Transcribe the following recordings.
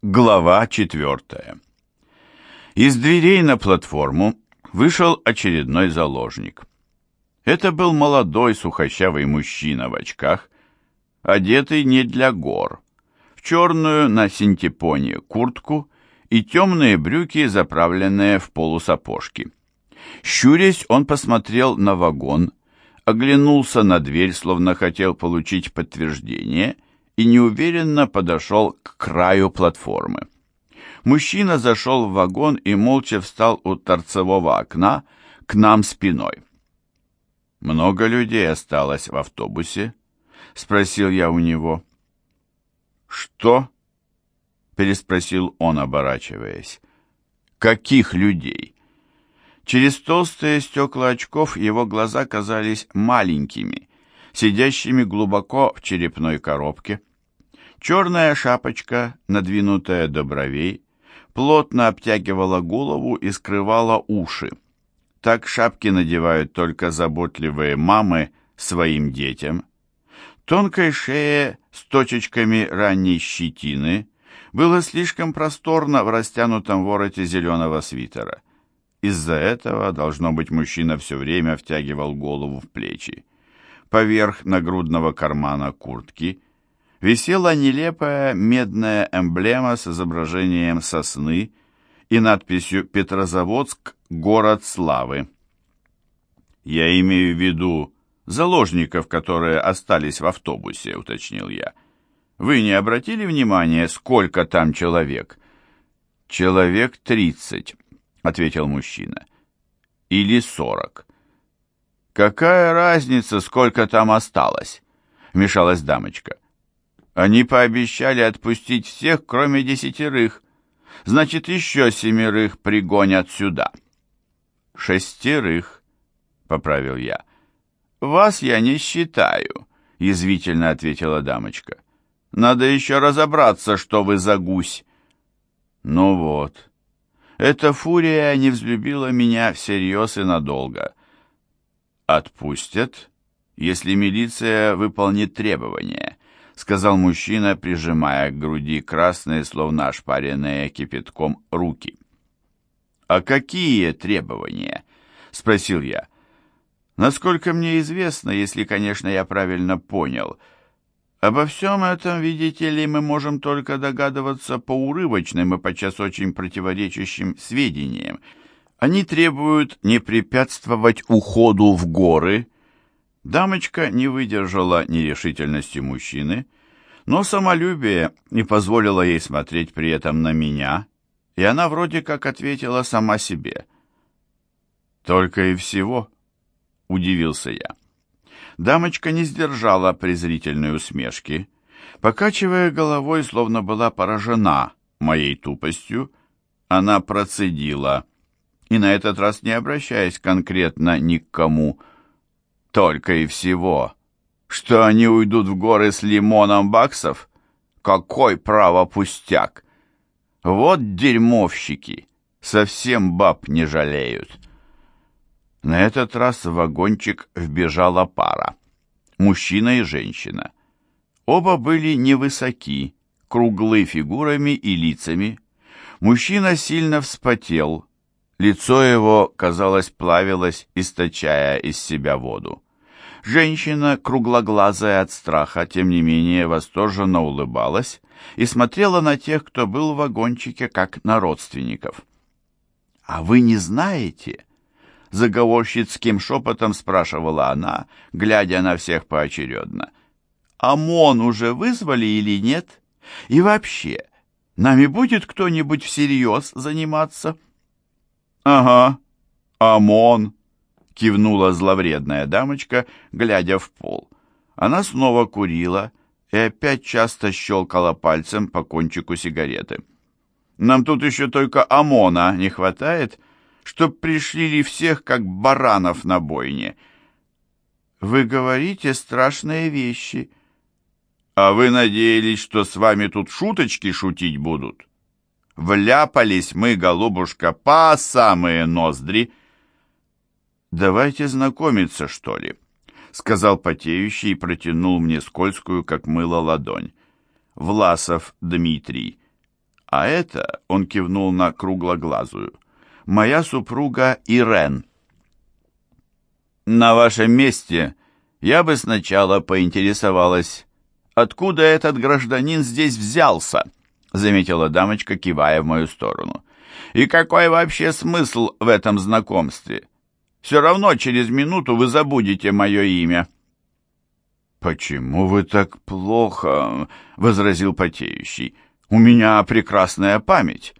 Глава четвертая. Из дверей на платформу вышел очередной заложник. Это был молодой сухощавый мужчина в очках, одетый не для гор, в черную на синтепоне куртку и темные брюки, заправленные в полусапожки. Щурясь, он посмотрел на вагон, оглянулся на дверь, словно хотел получить подтверждение – и неуверенно подошел к краю платформы. Мужчина зашел в вагон и молча встал у торцевого окна к нам спиной. «Много людей осталось в автобусе?» — спросил я у него. «Что?» — переспросил он, оборачиваясь. «Каких людей?» Через толстые стекла очков его глаза казались маленькими, сидящими глубоко в черепной коробке. Черная шапочка, надвинутая до бровей, плотно обтягивала голову и скрывала уши. Так шапки надевают только заботливые мамы своим детям. Тонкой шее с точечками ранней щетины было слишком просторно в растянутом вороте зеленого свитера. Из-за этого, должно быть, мужчина все время втягивал голову в плечи. Поверх нагрудного кармана куртки – висела нелепая медная эмблема с изображением сосны и надписью «Петрозаводск. Город славы». «Я имею в виду заложников, которые остались в автобусе», — уточнил я. «Вы не обратили внимания, сколько там человек?» «Человек тридцать», — ответил мужчина. «Или сорок». «Какая разница, сколько там осталось?» — вмешалась дамочка. Они пообещали отпустить всех, кроме десятерых. Значит, еще семерых пригонят сюда. Шестерых, поправил я. Вас я не считаю, язвительно ответила дамочка. Надо еще разобраться, что вы за гусь. Ну вот. Эта фурия не взлюбила меня всерьез и надолго. Отпустят, если милиция выполнит требования сказал мужчина, прижимая к груди красные, словно ошпаренные кипятком, руки. «А какие требования?» — спросил я. «Насколько мне известно, если, конечно, я правильно понял, обо всем этом, видите ли, мы можем только догадываться по урывочным и подчас очень противоречащим сведениям. Они требуют не препятствовать уходу в горы, — Дамочка не выдержала нерешительности мужчины, но самолюбие не позволило ей смотреть при этом на меня, и она вроде как ответила сама себе. «Только и всего», — удивился я. Дамочка не сдержала презрительной усмешки, покачивая головой, словно была поражена моей тупостью, она процедила, и на этот раз не обращаясь конкретно ни к кому, — только и всего. Что они уйдут в горы с лимоном баксов? Какой право пустяк! Вот дерьмовщики! Совсем баб не жалеют. На этот раз в вагончик вбежала пара. Мужчина и женщина. Оба были невысоки, круглы фигурами и лицами. Мужчина сильно вспотел, Лицо его, казалось, плавилось, источая из себя воду. Женщина, круглоглазая от страха, тем не менее восторженно улыбалась и смотрела на тех, кто был в вагончике, как на родственников. «А вы не знаете?» — заговорщицким шепотом спрашивала она, глядя на всех поочередно. «ОМОН уже вызвали или нет? И вообще, нами будет кто-нибудь всерьез заниматься?» «Ага, ОМОН!» — кивнула зловредная дамочка, глядя в пол. Она снова курила и опять часто щелкала пальцем по кончику сигареты. «Нам тут еще только ОМОНа не хватает, чтоб пришли всех, как баранов на бойне». «Вы говорите страшные вещи». «А вы надеялись, что с вами тут шуточки шутить будут?» Вляпались мы, голубушка, по самые ноздри. «Давайте знакомиться, что ли», — сказал потеющий и протянул мне скользкую, как мыло, ладонь. «Власов Дмитрий. А это, он кивнул на круглоглазую, моя супруга Ирен. На вашем месте я бы сначала поинтересовалась, откуда этот гражданин здесь взялся, заметила дамочка, кивая в мою сторону. И какой вообще смысл в этом знакомстве? Все равно через минуту вы забудете мое имя. «Почему вы так плохо?» — возразил потеющий. «У меня прекрасная память.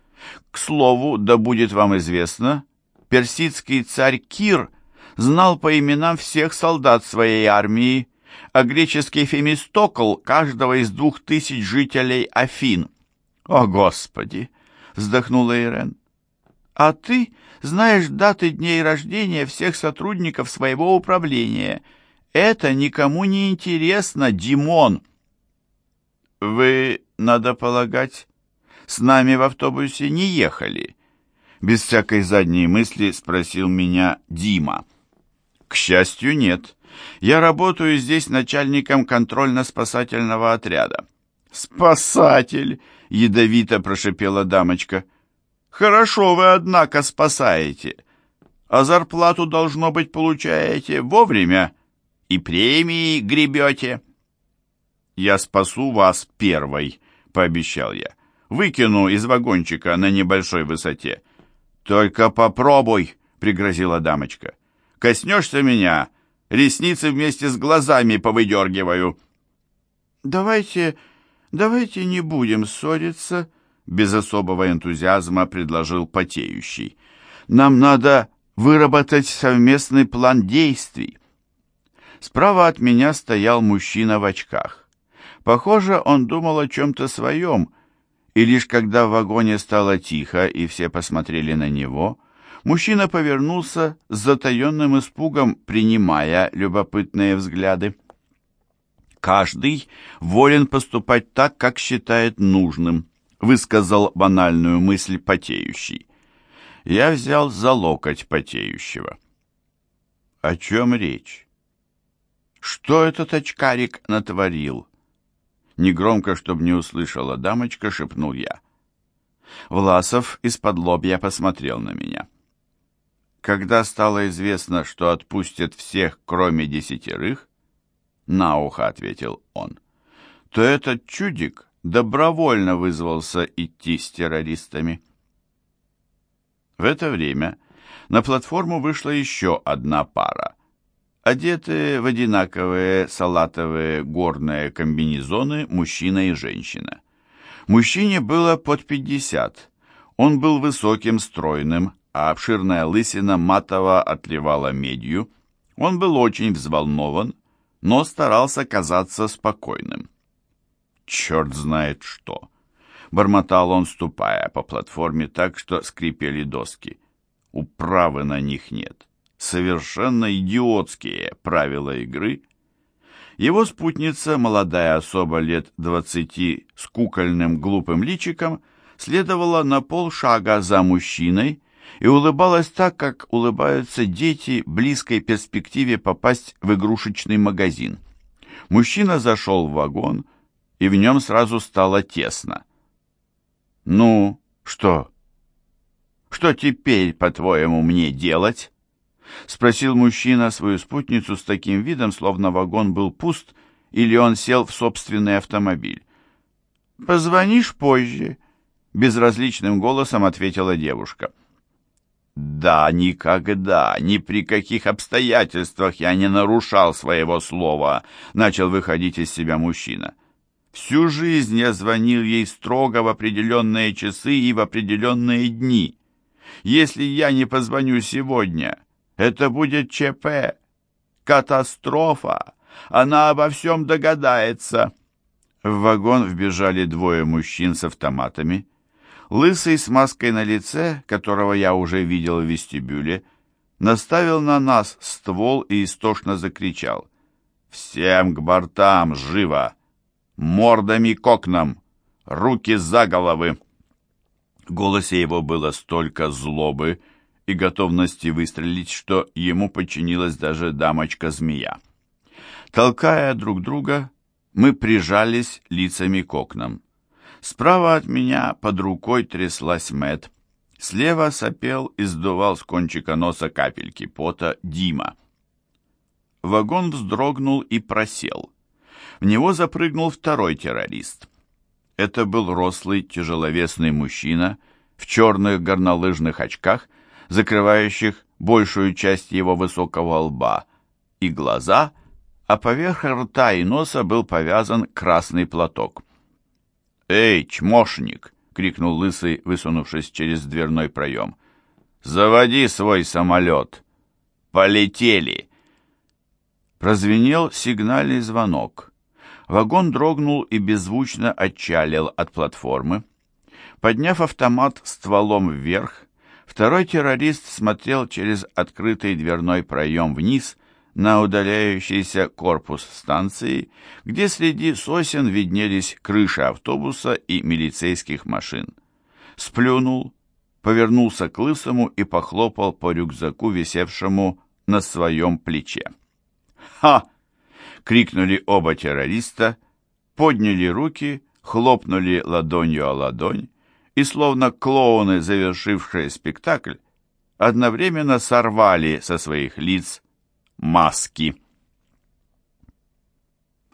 К слову, да будет вам известно, персидский царь Кир знал по именам всех солдат своей армии, а греческий Фемистокл — каждого из двух тысяч жителей Афин». «О, Господи!» — вздохнула Ирен. «А ты знаешь даты дней рождения всех сотрудников своего управления — это никому не интересно, Димон. Вы, надо полагать, с нами в автобусе не ехали? Без всякой задней мысли спросил меня Дима. К счастью, нет. Я работаю здесь начальником контрольно-спасательного отряда. Спасатель, ядовито прошипела дамочка. Хорошо вы, однако, спасаете. А зарплату, должно быть, получаете вовремя и премии гребете». «Я спасу вас первой», — пообещал я. «Выкину из вагончика на небольшой высоте». «Только попробуй», — пригрозила дамочка. «Коснешься меня, ресницы вместе с глазами повыдергиваю». «Давайте, давайте не будем ссориться», — без особого энтузиазма предложил потеющий. «Нам надо выработать совместный план действий». Справа от меня стоял мужчина в очках. Похоже, он думал о чем-то своем, и лишь когда в вагоне стало тихо и все посмотрели на него, мужчина повернулся с затаенным испугом, принимая любопытные взгляды. «Каждый волен поступать так, как считает нужным», высказал банальную мысль потеющий. Я взял за локоть потеющего. «О чем речь?» Что этот очкарик натворил? Негромко, чтобы не услышала дамочка, шепнул я. Власов из-под лобья посмотрел на меня. Когда стало известно, что отпустят всех, кроме десятерых, на ухо ответил он, то этот чудик добровольно вызвался идти с террористами. В это время на платформу вышла еще одна пара одетые в одинаковые салатовые горные комбинезоны мужчина и женщина. Мужчине было под пятьдесят. Он был высоким, стройным, а обширная лысина матово отливала медью. Он был очень взволнован, но старался казаться спокойным. «Черт знает что!» — бормотал он, ступая по платформе так, что скрипели доски. «Управы на них нет совершенно идиотские правила игры. Его спутница, молодая особа лет двадцати с кукольным глупым личиком, следовала на полшага за мужчиной и улыбалась так, как улыбаются дети близкой перспективе попасть в игрушечный магазин. Мужчина зашел в вагон, и в нем сразу стало тесно. «Ну, что? Что теперь, по-твоему, мне делать?» — спросил мужчина свою спутницу с таким видом, словно вагон был пуст, или он сел в собственный автомобиль. «Позвонишь позже», — безразличным голосом ответила девушка. «Да, никогда, ни при каких обстоятельствах я не нарушал своего слова», — начал выходить из себя мужчина. «Всю жизнь я звонил ей строго в определенные часы и в определенные дни. Если я не позвоню сегодня, это будет ЧП. Катастрофа. Она обо всем догадается. В вагон вбежали двое мужчин с автоматами. Лысый с маской на лице, которого я уже видел в вестибюле, наставил на нас ствол и истошно закричал. «Всем к бортам, живо! Мордами к окнам! Руки за головы!» В голосе его было столько злобы, и готовности выстрелить, что ему подчинилась даже дамочка-змея. Толкая друг друга, мы прижались лицами к окнам. Справа от меня под рукой тряслась Мэт. Слева сопел и сдувал с кончика носа капельки пота Дима. Вагон вздрогнул и просел. В него запрыгнул второй террорист. Это был рослый, тяжеловесный мужчина в черных горнолыжных очках, закрывающих большую часть его высокого лба, и глаза, а поверх рта и носа был повязан красный платок. «Эй, чмошник!» — крикнул Лысый, высунувшись через дверной проем. «Заводи свой самолет! Полетели!» Прозвенел сигнальный звонок. Вагон дрогнул и беззвучно отчалил от платформы. Подняв автомат стволом вверх, второй террорист смотрел через открытый дверной проем вниз на удаляющийся корпус станции, где среди сосен виднелись крыши автобуса и милицейских машин. Сплюнул, повернулся к Лысому и похлопал по рюкзаку, висевшему на своем плече. «Ха!» — крикнули оба террориста, подняли руки, хлопнули ладонью о ладонь и, словно клоуны, завершившие спектакль, одновременно сорвали со своих лиц маски.